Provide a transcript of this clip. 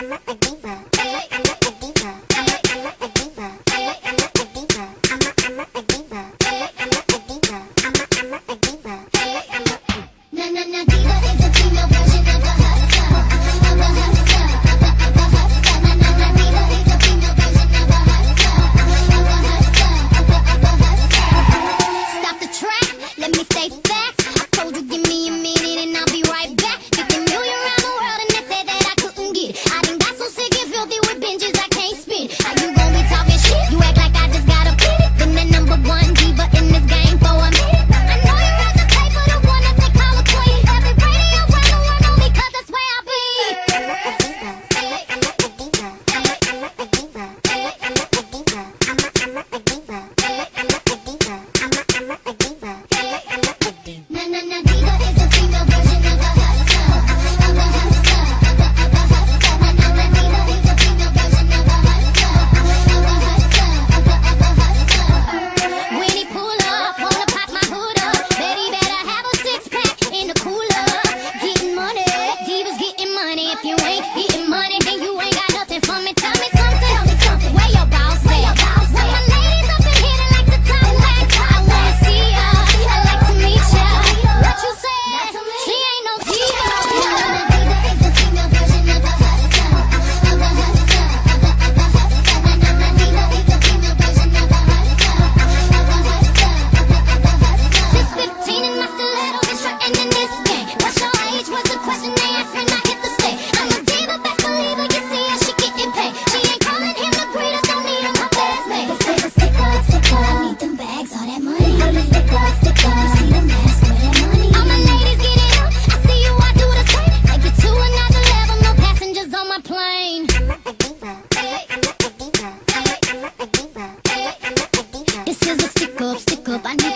If a ain't then you ain't got This is a stick up, stick up. I know